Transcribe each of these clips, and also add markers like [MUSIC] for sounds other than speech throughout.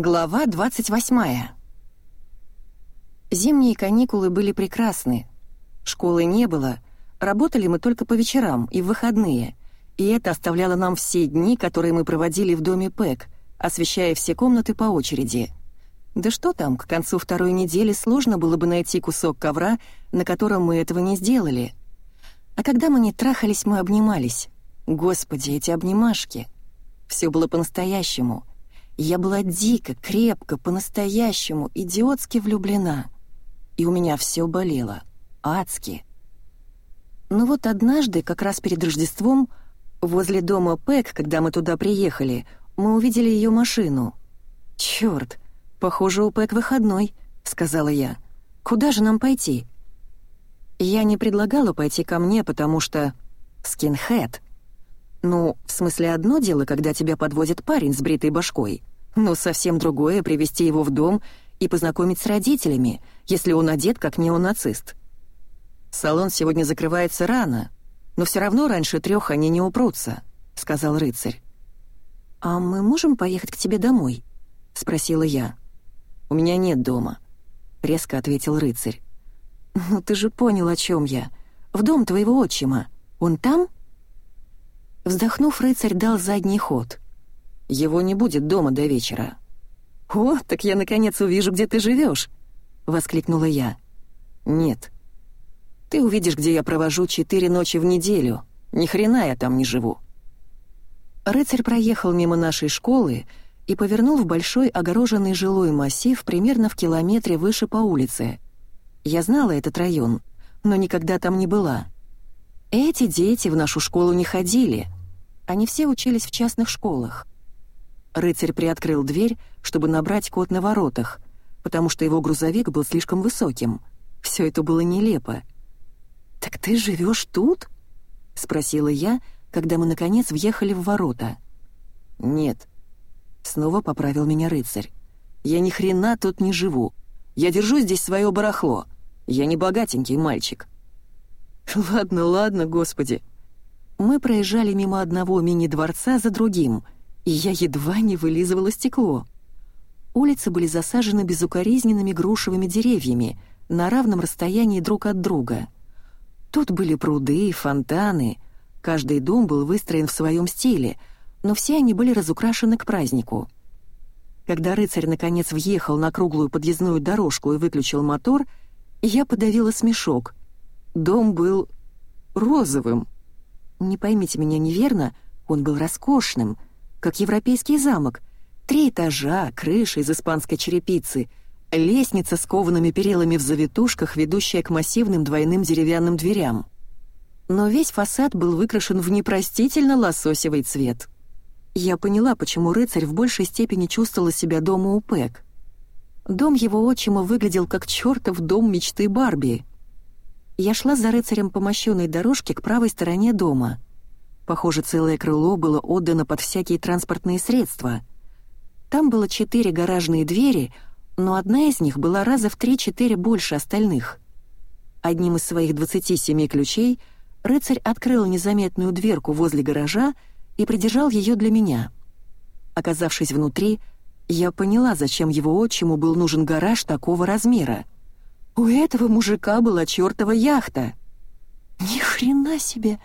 Глава 28. Зимние каникулы были прекрасны. Школы не было, работали мы только по вечерам и в выходные, и это оставляло нам все дни, которые мы проводили в доме Пэк, освещая все комнаты по очереди. Да что там, к концу второй недели сложно было бы найти кусок ковра, на котором мы этого не сделали. А когда мы не трахались, мы обнимались. Господи, эти обнимашки. Все было по-настоящему — я была дико, крепко, по-настоящему, идиотски влюблена. И у меня все болело. Адски. Но вот однажды, как раз перед Рождеством, возле дома Пэк, когда мы туда приехали, мы увидели ее машину. «Чёрт, похоже, у Пэк выходной», — сказала я. «Куда же нам пойти?» Я не предлагала пойти ко мне, потому что... Скинхед. Ну, в смысле, одно дело, когда тебя подвозит парень с бритой башкой, но совсем другое — привести его в дом и познакомить с родителями, если он одет как неонацист. «Салон сегодня закрывается рано, но все равно раньше трех они не упрутся», — сказал рыцарь. «А мы можем поехать к тебе домой?» — спросила я. «У меня нет дома», — резко ответил рыцарь. «Ну ты же понял, о чем я. В дом твоего отчима. Он там?» Вздохнув, рыцарь дал задний ход — его не будет дома до вечера». «О, так я наконец увижу, где ты живешь!» — воскликнула я. «Нет. Ты увидишь, где я провожу четыре ночи в неделю. Ни хрена я там не живу». Рыцарь проехал мимо нашей школы и повернул в большой огороженный жилой массив примерно в километре выше по улице. Я знала этот район, но никогда там не была. Эти дети в нашу школу не ходили. Они все учились в частных школах. Рыцарь приоткрыл дверь, чтобы набрать код на воротах, потому что его грузовик был слишком высоким. Все это было нелепо. «Так ты живешь тут?» — спросила я, когда мы, наконец, въехали в ворота. «Нет», — снова поправил меня рыцарь. «Я ни хрена тут не живу. Я держу здесь свое барахло. Я не богатенький мальчик». «Ладно, ладно, господи». Мы проезжали мимо одного мини-дворца за другим — и я едва не вылизывала стекло. Улицы были засажены безукоризненными грушевыми деревьями на равном расстоянии друг от друга. Тут были пруды, фонтаны, каждый дом был выстроен в своем стиле, но все они были разукрашены к празднику. Когда рыцарь наконец въехал на круглую подъездную дорожку и выключил мотор, я подавила смешок. Дом был розовым. Не поймите меня неверно, он был роскошным — как европейский замок. Три этажа, крыша из испанской черепицы, лестница с коваными перилами в завитушках, ведущая к массивным двойным деревянным дверям. Но весь фасад был выкрашен в непростительно лососевый цвет. Я поняла, почему рыцарь в большей степени чувствовал себя дома у Пэк. Дом его отчима выглядел как чертов дом мечты Барби. Я шла за рыцарем по мощенной дорожке к правой стороне дома — Похоже, целое крыло было отдано под всякие транспортные средства. Там было четыре гаражные двери, но одна из них была раза в три-четыре больше остальных. Одним из своих 27 ключей рыцарь открыл незаметную дверку возле гаража и придержал ее для меня. Оказавшись внутри, я поняла, зачем его отчиму был нужен гараж такого размера. У этого мужика была чертова яхта. «Ни хрена себе!»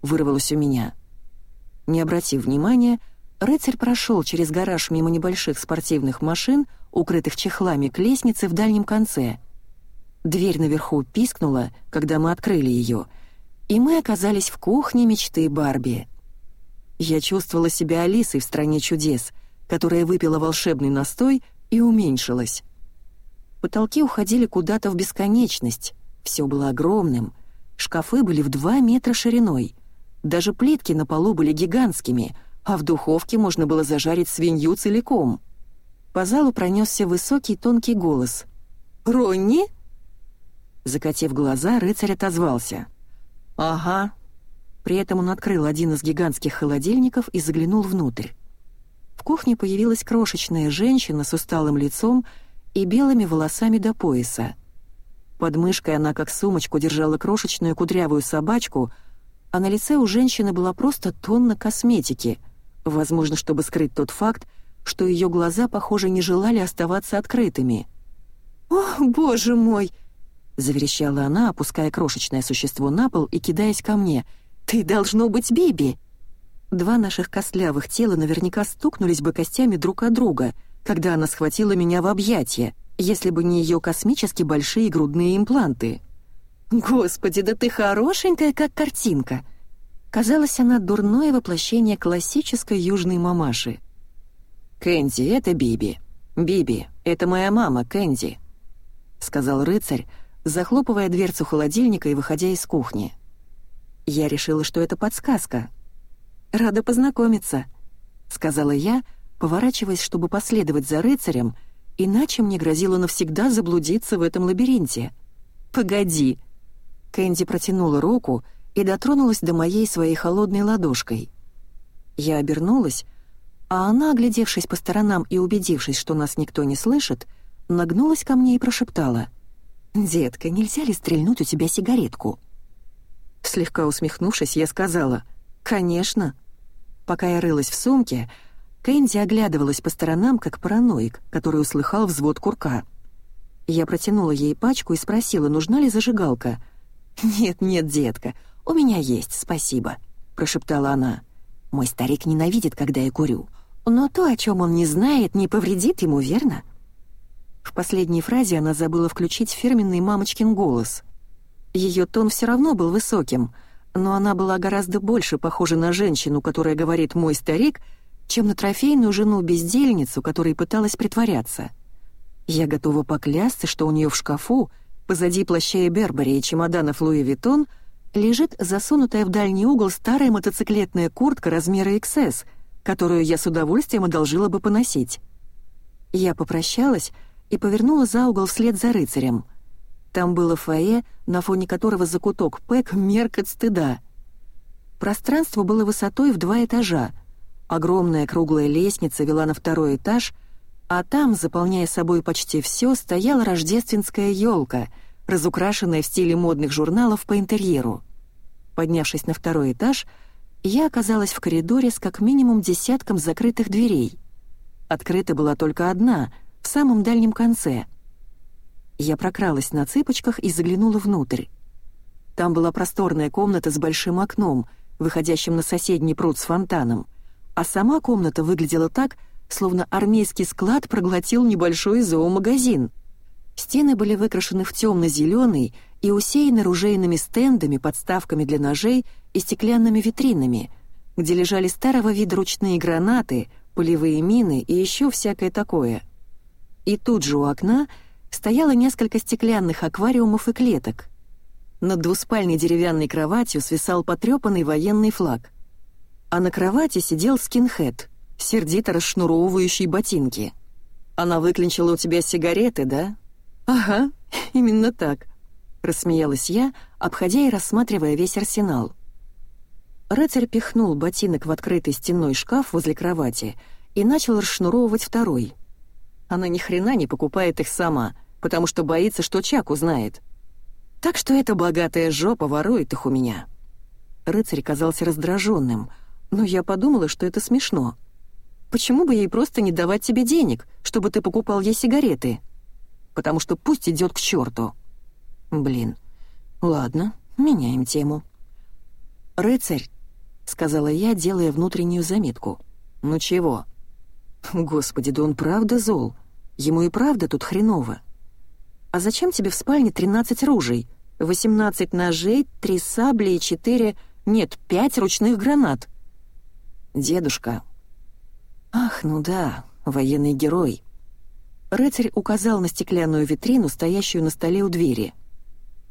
вырвалось у меня. Не обратив внимания, рыцарь прошел через гараж мимо небольших спортивных машин, укрытых чехлами к лестнице в дальнем конце. Дверь наверху пискнула, когда мы открыли ее, и мы оказались в кухне мечты Барби. Я чувствовала себя Алисой в «Стране чудес», которая выпила волшебный настой и уменьшилась. Потолки уходили куда-то в бесконечность, все было огромным, шкафы были в два метра шириной — даже плитки на полу были гигантскими, а в духовке можно было зажарить свинью целиком. По залу пронесся высокий тонкий голос. «Ронни?» Закатив глаза, рыцарь отозвался. «Ага». При этом он открыл один из гигантских холодильников и заглянул внутрь. В кухне появилась крошечная женщина с усталым лицом и белыми волосами до пояса. Под мышкой она как сумочку держала крошечную кудрявую собачку — а на лице у женщины была просто тонна косметики, возможно, чтобы скрыть тот факт, что ее глаза, похоже, не желали оставаться открытыми. «О, боже мой!» — заверещала она, опуская крошечное существо на пол и кидаясь ко мне. «Ты должно быть Биби!» Два наших костлявых тела наверняка стукнулись бы костями друг от друга, когда она схватила меня в объятия, если бы не ее космически большие грудные импланты. «Господи, да ты хорошенькая, как картинка!» Казалось, она дурное воплощение классической южной мамаши. «Кэнди, это Биби. Биби, это моя мама, Кэнди», — сказал рыцарь, захлопывая дверцу холодильника и выходя из кухни. Я решила, что это подсказка. «Рада познакомиться», — сказала я, поворачиваясь, чтобы последовать за рыцарем, иначе мне грозило навсегда заблудиться в этом лабиринте. «Погоди!» Кэнди протянула руку и дотронулась до моей своей холодной ладошкой. Я обернулась, а она, оглядевшись по сторонам и убедившись, что нас никто не слышит, нагнулась ко мне и прошептала. «Детка, нельзя ли стрельнуть у тебя сигаретку?» Слегка усмехнувшись, я сказала «Конечно». Пока я рылась в сумке, Кэнди оглядывалась по сторонам, как параноик, который услыхал взвод курка. Я протянула ей пачку и спросила, нужна ли зажигалка. «Нет, нет, детка, «У меня есть, спасибо», — прошептала она. «Мой старик ненавидит, когда я курю. Но то, о чем он не знает, не повредит ему, верно?» В последней фразе она забыла включить фирменный мамочкин голос. Ее тон все равно был высоким, но она была гораздо больше похожа на женщину, которая говорит «мой старик», чем на трофейную жену-бездельницу, которой пыталась притворяться. Я готова поклясться, что у нее в шкафу, позади плаща и Бербери и чемоданов Луи Виттон — лежит засунутая в дальний угол старая мотоциклетная куртка размера XS, которую я с удовольствием одолжила бы поносить. Я попрощалась и повернула за угол вслед за рыцарем. Там было фойе, на фоне которого закуток Пэк мерк от стыда. Пространство было высотой в два этажа. Огромная круглая лестница вела на второй этаж, а там, заполняя собой почти все, стояла рождественская елка — разукрашенная в стиле модных журналов по интерьеру. Поднявшись на второй этаж, я оказалась в коридоре с как минимум десятком закрытых дверей. Открыта была только одна, в самом дальнем конце. Я прокралась на цыпочках и заглянула внутрь. Там была просторная комната с большим окном, выходящим на соседний пруд с фонтаном, а сама комната выглядела так, словно армейский склад проглотил небольшой зоомагазин — Стены были выкрашены в темно-зеленый и усеяны ружейными стендами, подставками для ножей и стеклянными витринами, где лежали старого вида ручные гранаты, полевые мины и еще всякое такое. И тут же у окна стояло несколько стеклянных аквариумов и клеток. Над двуспальной деревянной кроватью свисал потрепанный военный флаг. А на кровати сидел скинхед, сердито расшнуровывающий ботинки. «Она выклинчила у тебя сигареты, да?» «Ага, [LAUGHS] именно так», — рассмеялась я, обходя и рассматривая весь арсенал. Рыцарь пихнул ботинок в открытый стенной шкаф возле кровати и начал расшнуровывать второй. Она ни хрена не покупает их сама, потому что боится, что Чак узнает. Так что эта богатая жопа ворует их у меня. Рыцарь казался раздраженным, но я подумала, что это смешно. Почему бы ей просто не давать тебе денег, чтобы ты покупал ей сигареты?» потому что пусть идет к черту. Блин. Ладно, меняем тему. «Рыцарь», — сказала я, делая внутреннюю заметку. «Ну чего?» «Господи, да он правда зол. Ему и правда тут хреново. А зачем тебе в спальне 13 ружей, 18 ножей, 3 сабли и 4... Нет, 5 ручных гранат?» «Дедушка». «Ах, ну да, военный герой. Рыцарь указал на стеклянную витрину, стоящую на столе у двери.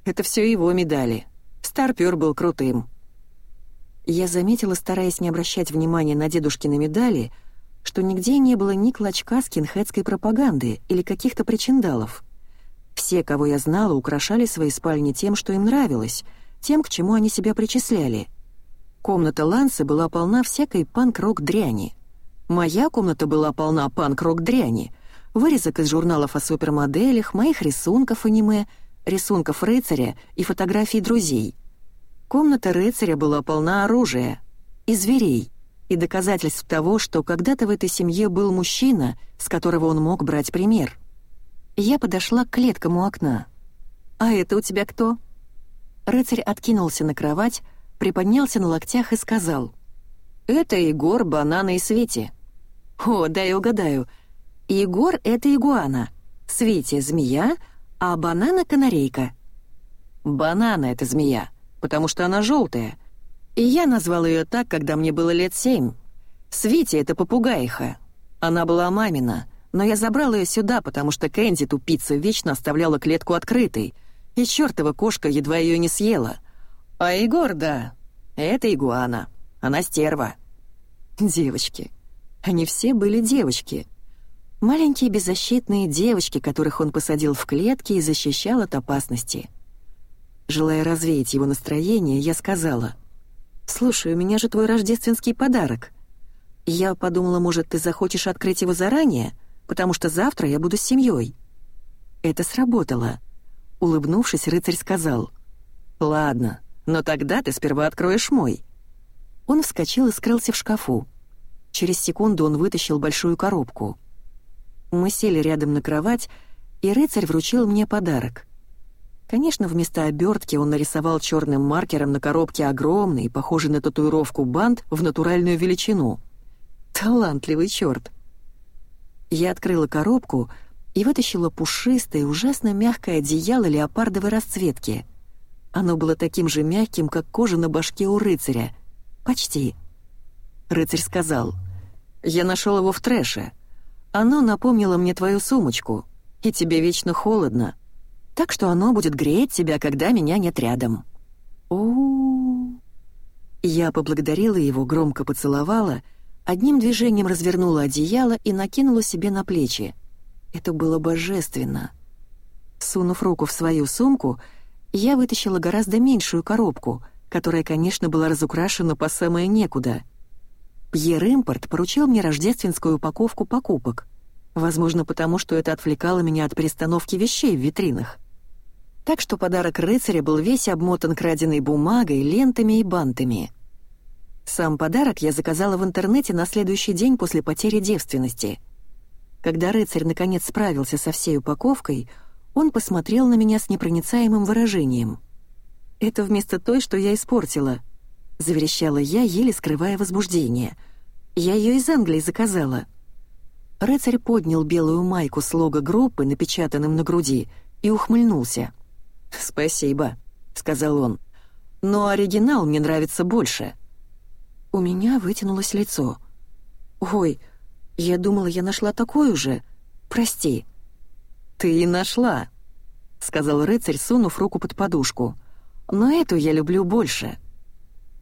«Это все его медали. Старпер был крутым». Я заметила, стараясь не обращать внимания на дедушкины медали, что нигде не было ни клочка скинхедской пропаганды или каких-то причиндалов. Все, кого я знала, украшали свои спальни тем, что им нравилось, тем, к чему они себя причисляли. Комната Ланса была полна всякой панк-рок дряни. Моя комната была полна панк-рок дряни — вырезок из журналов о супермоделях, моих рисунков аниме, рисунков рыцаря и фотографий друзей. Комната рыцаря была полна оружия и зверей. и доказательств того, что когда-то в этой семье был мужчина, с которого он мог брать пример. Я подошла к клеткам у окна. «А это у тебя кто?» Рыцарь откинулся на кровать, приподнялся на локтях и сказал. «Это Егор, Банана и Свете». «О, дай угадаю. Егор — это игуана, Свете — змея, а Банана — канарейка». «Банана — это змея, потому что она желтая. И я назвал ее так, когда мне было лет семь. Свете — это попугаиха. Она была мамина, но я забрал ее сюда, потому что Кэнди, тупица, вечно оставляла клетку открытой, и чертова кошка едва ее не съела. А Егор, да, это игуана. Она стерва. Девочки. Они все были девочки. Маленькие беззащитные девочки, которых он посадил в клетки и защищал от опасности. Желая развеять его настроение, я сказала, «Слушай, у меня же твой рождественский подарок. Я подумала, может, ты захочешь открыть его заранее, потому что завтра я буду с семьей». Это сработало. Улыбнувшись, рыцарь сказал, «Ладно, но тогда ты сперва откроешь мой». Он вскочил и скрылся в шкафу. Через секунду он вытащил большую коробку. Мы сели рядом на кровать, и рыцарь вручил мне подарок. Конечно, вместо обертки он нарисовал черным маркером на коробке огромный, похожий на татуировку бант в натуральную величину. Талантливый черт. Я открыла коробку — и вытащила пушистое, ужасно мягкое одеяло леопардовой расцветки. Оно было таким же мягким, как кожа на башке у рыцаря. Почти. Рыцарь сказал, «Я нашел его в трэше. Оно напомнило мне твою сумочку, и тебе вечно холодно. Так что оно будет греть тебя, когда меня нет рядом». у Я поблагодарила его, громко поцеловала, одним движением развернула одеяло и накинула себе на плечи. Это было божественно. Сунув руку в свою сумку, я вытащила гораздо меньшую коробку, которая, конечно, была разукрашена по самое некуда. Пьер Импорт поручил мне рождественскую упаковку покупок, возможно, потому что это отвлекало меня от перестановки вещей в витринах. Так что подарок рыцаря был весь обмотан краденой бумагой, лентами и бантами. Сам подарок я заказала в интернете на следующий день после потери девственности — когда рыцарь наконец справился со всей упаковкой, он посмотрел на меня с непроницаемым выражением. «Это вместо той, что я испортила», — заверещала я, еле скрывая возбуждение. «Я ее из Англии заказала». Рыцарь поднял белую майку с лого группы, напечатанным на груди, и ухмыльнулся. «Спасибо», — сказал он. «Но оригинал мне нравится больше». У меня вытянулось лицо. «Ой, я думала, я нашла такую же. Прости». «Ты и нашла», — сказал рыцарь, сунув руку под подушку. «Но эту я люблю больше».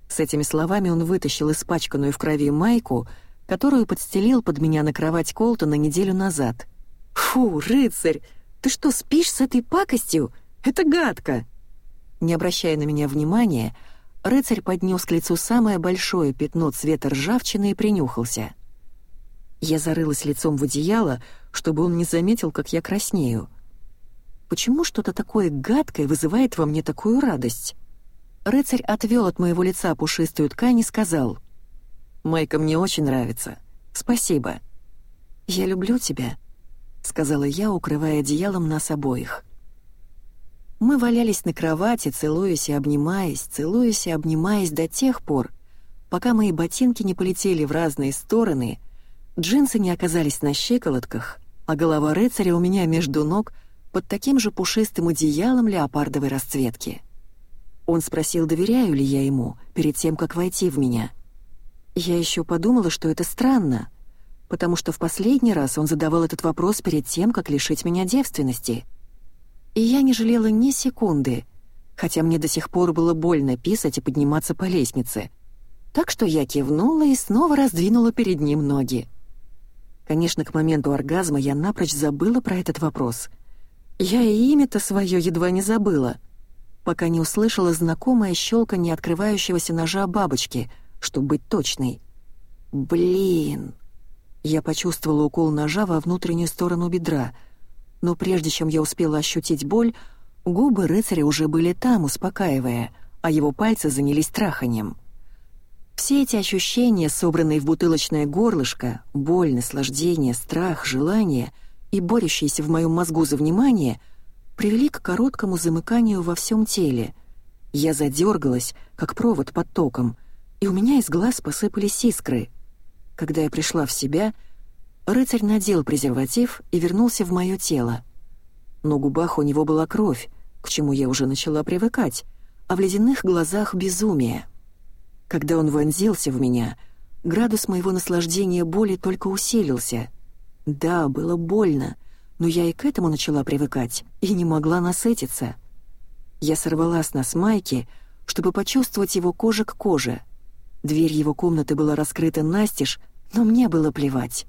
С этими словами он вытащил испачканную в крови майку, которую подстелил под меня на кровать Колтона неделю назад. «Фу, рыцарь, ты что, спишь с этой пакостью? Это гадко!» Не обращая на меня внимания, рыцарь поднес к лицу самое большое пятно цвета ржавчины и принюхался — я зарылась лицом в одеяло, чтобы он не заметил, как я краснею. Почему что-то такое гадкое вызывает во мне такую радость? Рыцарь отвел от моего лица пушистую ткань и сказал, «Майка мне очень нравится. Спасибо». «Я люблю тебя», — сказала я, укрывая одеялом нас обоих. Мы валялись на кровати, целуясь и обнимаясь, целуясь и обнимаясь до тех пор, пока мои ботинки не полетели в разные стороны — Джинсы не оказались на щиколотках, а голова рыцаря у меня между ног под таким же пушистым одеялом леопардовой расцветки. Он спросил, доверяю ли я ему, перед тем, как войти в меня. Я еще подумала, что это странно, потому что в последний раз он задавал этот вопрос перед тем, как лишить меня девственности. И я не жалела ни секунды, хотя мне до сих пор было больно писать и подниматься по лестнице. Так что я кивнула и снова раздвинула перед ним ноги. Конечно, к моменту оргазма я напрочь забыла про этот вопрос. Я и имя-то свое едва не забыла, пока не услышала знакомое щелканье открывающегося ножа бабочки, чтобы быть точной. «Блин!» Я почувствовала укол ножа во внутреннюю сторону бедра, но прежде чем я успела ощутить боль, губы рыцаря уже были там, успокаивая, а его пальцы занялись траханием. Все эти ощущения, собранные в бутылочное горлышко, боль, наслаждение, страх, желание и борющиеся в моем мозгу за внимание, привели к короткому замыканию во всем теле. Я задергалась, как провод под током, и у меня из глаз посыпались искры. Когда я пришла в себя, рыцарь надел презерватив и вернулся в мое тело. На губах у него была кровь, к чему я уже начала привыкать, а в ледяных глазах безумие. Когда он вонзился в меня, градус моего наслаждения боли только усилился. Да, было больно, но я и к этому начала привыкать и не могла насытиться. Я сорвала с нас майки, чтобы почувствовать его кожа к коже. Дверь его комнаты была раскрыта настежь, но мне было плевать.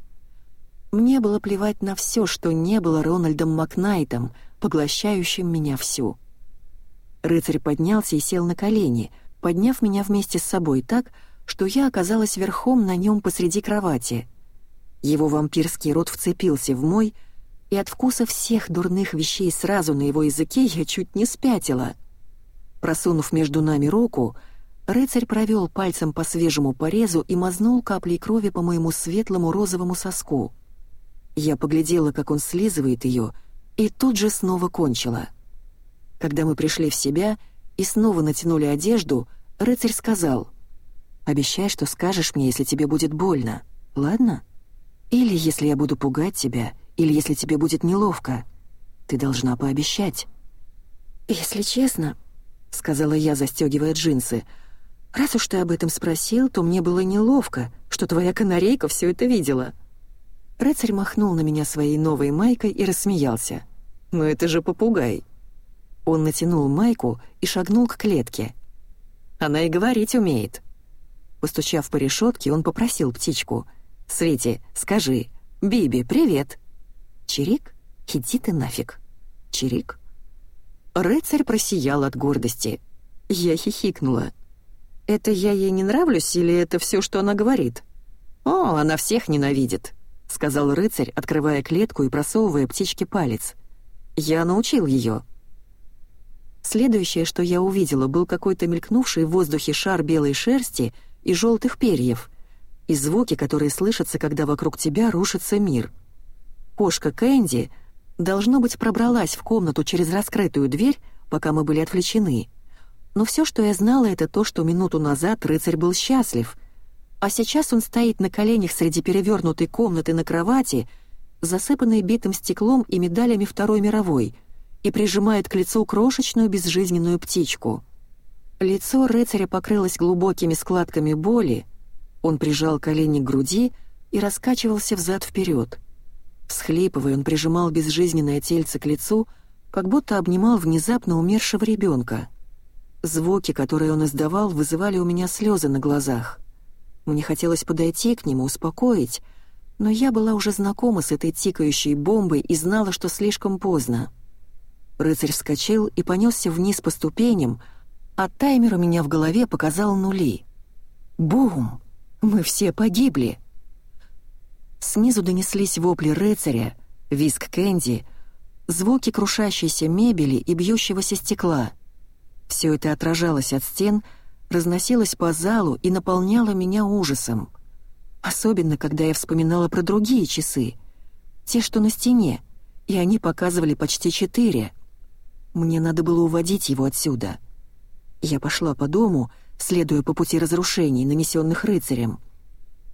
Мне было плевать на все, что не было Рональдом Макнайтом, поглощающим меня всю. Рыцарь поднялся и сел на колени, подняв меня вместе с собой так, что я оказалась верхом на нем посреди кровати. Его вампирский рот вцепился в мой, и от вкуса всех дурных вещей сразу на его языке я чуть не спятила. Просунув между нами руку, рыцарь провел пальцем по свежему порезу и мазнул каплей крови по моему светлому розовому соску. Я поглядела, как он слизывает ее, и тут же снова кончила. Когда мы пришли в себя и снова натянули одежду, рыцарь сказал, «Обещай, что скажешь мне, если тебе будет больно, ладно? Или если я буду пугать тебя, или если тебе будет неловко. Ты должна пообещать». «Если честно», — сказала я, застегивая джинсы, «раз уж ты об этом спросил, то мне было неловко, что твоя канарейка все это видела». Рыцарь махнул на меня своей новой майкой и рассмеялся. «Но это же попугай!» Он натянул майку и шагнул к клетке. «Она и говорить умеет!» Постучав по решетке, он попросил птичку. «Свети, скажи, Биби, привет!» «Чирик? Иди ты нафиг!» «Чирик?» Рыцарь просиял от гордости. Я хихикнула. «Это я ей не нравлюсь или это все, что она говорит?» «О, она всех ненавидит!» — сказал рыцарь, открывая клетку и просовывая птичке палец. «Я научил ее». Следующее, что я увидела, был какой-то мелькнувший в воздухе шар белой шерсти и желтых перьев, и звуки, которые слышатся, когда вокруг тебя рушится мир. Кошка Кэнди, должно быть, пробралась в комнату через раскрытую дверь, пока мы были отвлечены. Но все, что я знала, это то, что минуту назад рыцарь был счастлив, а сейчас он стоит на коленях среди перевернутой комнаты на кровати, засыпанной битым стеклом и медалями Второй мировой, и прижимает к лицу крошечную безжизненную птичку. Лицо рыцаря покрылось глубокими складками боли, он прижал колени к груди и раскачивался взад-вперед. Всхлипывая, он прижимал безжизненное тельце к лицу, как будто обнимал внезапно умершего ребенка. Звуки, которые он издавал, вызывали у меня слезы на глазах. Мне хотелось подойти к нему, успокоить, но я была уже знакома с этой тикающей бомбой и знала, что слишком поздно. Рыцарь вскочил и понесся вниз по ступеням, а таймер у меня в голове показал нули. Бум! Мы все погибли! Снизу донеслись вопли рыцаря, визг Кэнди, звуки крушащейся мебели и бьющегося стекла. Все это отражалось от стен — разносилась по залу и наполняла меня ужасом. Особенно, когда я вспоминала про другие часы. Те, что на стене, и они показывали почти четыре. Мне надо было уводить его отсюда. Я пошла по дому, следуя по пути разрушений, нанесенных рыцарем.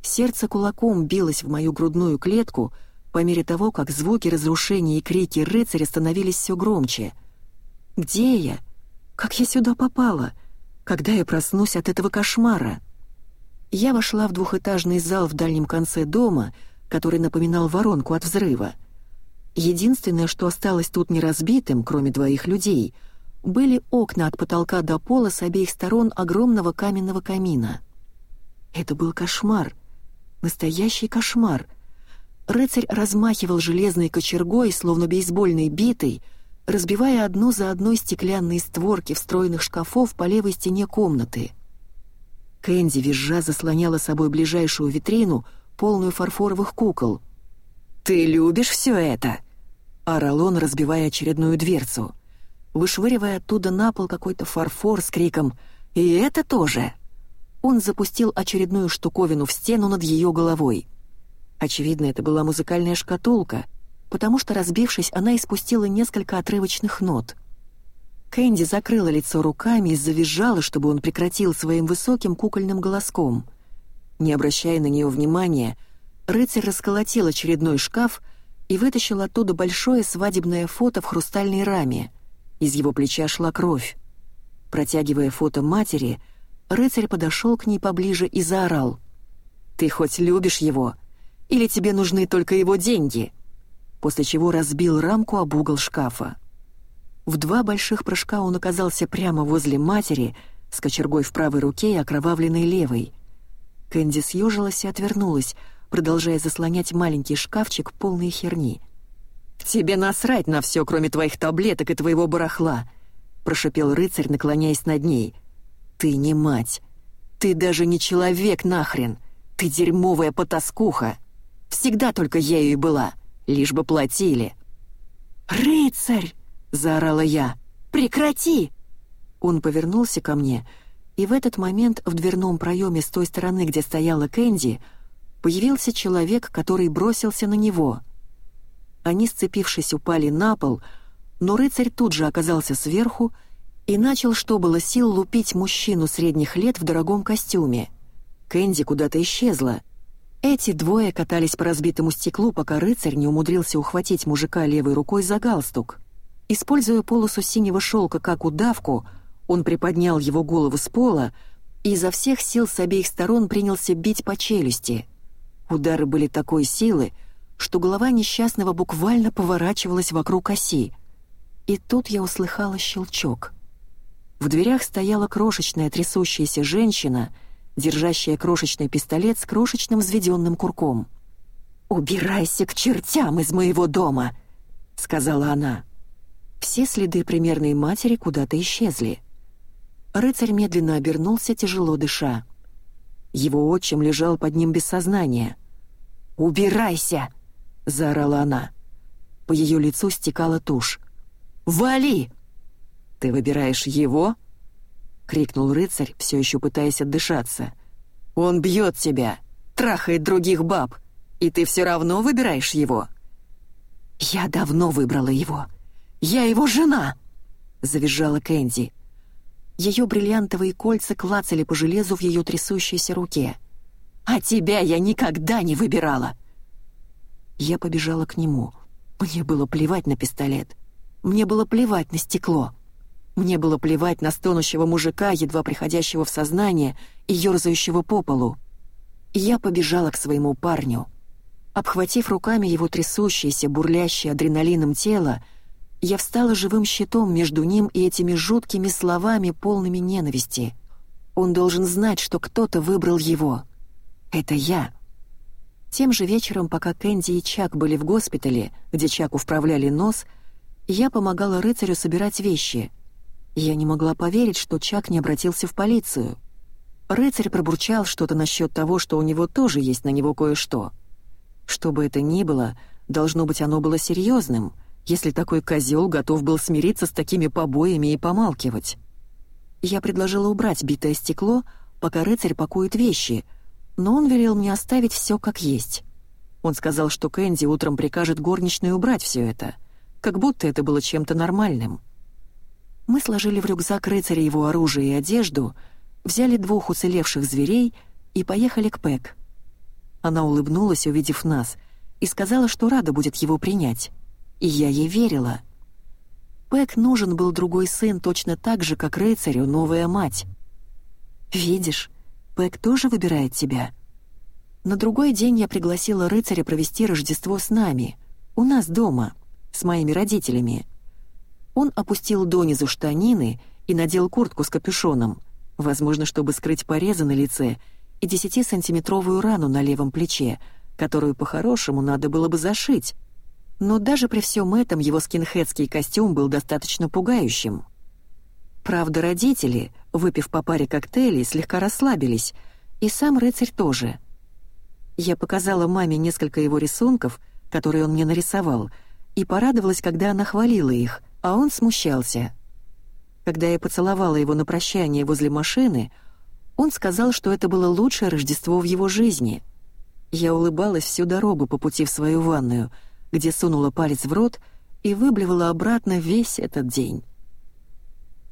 Сердце кулаком билось в мою грудную клетку по мере того, как звуки разрушений и крики рыцаря становились все громче. «Где я? Как я сюда попала?» когда я проснусь от этого кошмара. Я вошла в двухэтажный зал в дальнем конце дома, который напоминал воронку от взрыва. Единственное, что осталось тут неразбитым, кроме двоих людей, были окна от потолка до пола с обеих сторон огромного каменного камина. Это был кошмар. Настоящий кошмар. Рыцарь размахивал железной кочергой, словно бейсбольной битой, разбивая одну за одной стеклянные створки встроенных шкафов по левой стене комнаты. Кэнди визжа заслоняла собой ближайшую витрину, полную фарфоровых кукол. «Ты любишь все это?» — орал он, разбивая очередную дверцу, вышвыривая оттуда на пол какой-то фарфор с криком «И это тоже!» он запустил очередную штуковину в стену над ее головой. Очевидно, это была музыкальная шкатулка, потому что, разбившись, она испустила несколько отрывочных нот. Кэнди закрыла лицо руками и завизжала, чтобы он прекратил своим высоким кукольным голоском. Не обращая на нее внимания, рыцарь расколотил очередной шкаф и вытащил оттуда большое свадебное фото в хрустальной раме. Из его плеча шла кровь. Протягивая фото матери, рыцарь подошел к ней поближе и заорал. «Ты хоть любишь его? Или тебе нужны только его деньги?» После чего разбил рамку об угол шкафа. В два больших прыжка он оказался прямо возле матери, с кочергой в правой руке и окровавленной левой. Кэнди съежилась и отвернулась, продолжая заслонять маленький шкафчик полной херни. «Тебе насрать на все, кроме твоих таблеток и твоего барахла!» — прошипел рыцарь, наклоняясь над ней. «Ты не мать! Ты даже не человек нахрен! Ты дерьмовая потаскуха! Всегда только ею и была, лишь бы платили!» «Рыцарь!» — заорала я. «Прекрати!» Он повернулся ко мне, и в этот момент в дверном проеме с той стороны, где стояла Кэнди, — появился человек, который бросился на него. Они, сцепившись, упали на пол, но рыцарь тут же оказался сверху и начал, что было сил, лупить мужчину средних лет в дорогом костюме. Кэнди куда-то исчезла. Эти двое катались по разбитому стеклу, пока рыцарь не умудрился ухватить мужика левой рукой за галстук. Используя полосу синего шелка как удавку, он приподнял его голову с пола и изо всех сил с обеих сторон принялся бить по челюсти — Удары были такой силы, что голова несчастного буквально поворачивалась вокруг оси. И тут я услыхала щелчок. В дверях стояла крошечная трясущаяся женщина, держащая крошечный пистолет с крошечным взведенным курком. «Убирайся к чертям из моего дома!» — сказала она. Все следы примерной матери куда-то исчезли. Рыцарь медленно обернулся, тяжело дыша. Его отчим лежал под ним без сознания. «Убирайся!» — заорала она. По ее лицу стекала тушь. «Вали!» «Ты выбираешь его?» — крикнул рыцарь, все еще пытаясь отдышаться. «Он бьет тебя, трахает других баб, и ты все равно выбираешь его?» «Я давно выбрала его. Я его жена!» — завизжала Кэнди. Ее бриллиантовые кольца клацали по железу в ее трясущейся руке. «А тебя я никогда не выбирала!» Я побежала к нему. Мне было плевать на пистолет. Мне было плевать на стекло. Мне было плевать на стонущего мужика, едва приходящего в сознание и ерзающего по полу. Я побежала к своему парню. Обхватив руками его трясущееся, бурлящее адреналином тело, я встала живым щитом между ним и этими жуткими словами, полными ненависти. Он должен знать, что кто-то выбрал его. Это я. Тем же вечером, пока Кэнди и Чак были в госпитале, где Чаку вправляли нос, я помогала рыцарю собирать вещи. Я не могла поверить, что Чак не обратился в полицию. Рыцарь пробурчал что-то насчет того, что у него тоже есть на него кое-что. Что бы это ни было, должно быть, оно было серьезным — если такой козел готов был смириться с такими побоями и помалкивать. Я предложила убрать битое стекло, пока рыцарь пакует вещи, но он велел мне оставить все как есть. Он сказал, что Кэнди утром прикажет горничной убрать все это, как будто это было чем-то нормальным. Мы сложили в рюкзак рыцаря его оружие и одежду, взяли двух уцелевших зверей и поехали к Пэк. Она улыбнулась, увидев нас, и сказала, что рада будет его принять и я ей верила. Пэк нужен был другой сын точно так же, как рыцарю новая мать. «Видишь, Пэк тоже выбирает тебя». На другой день я пригласила рыцаря провести Рождество с нами, у нас дома, с моими родителями. Он опустил донизу штанины и надел куртку с капюшоном, возможно, чтобы скрыть порезы на лице и десятисантиметровую рану на левом плече, которую по-хорошему надо было бы зашить, но даже при всем этом его скинхедский костюм был достаточно пугающим. Правда, родители, выпив по паре коктейлей, слегка расслабились, и сам рыцарь тоже. Я показала маме несколько его рисунков, которые он мне нарисовал, и порадовалась, когда она хвалила их, а он смущался. Когда я поцеловала его на прощание возле машины, Он сказал, что это было лучшее Рождество в его жизни. Я улыбалась всю дорогу по пути в свою ванную, где сунула палец в рот и выблевала обратно весь этот день.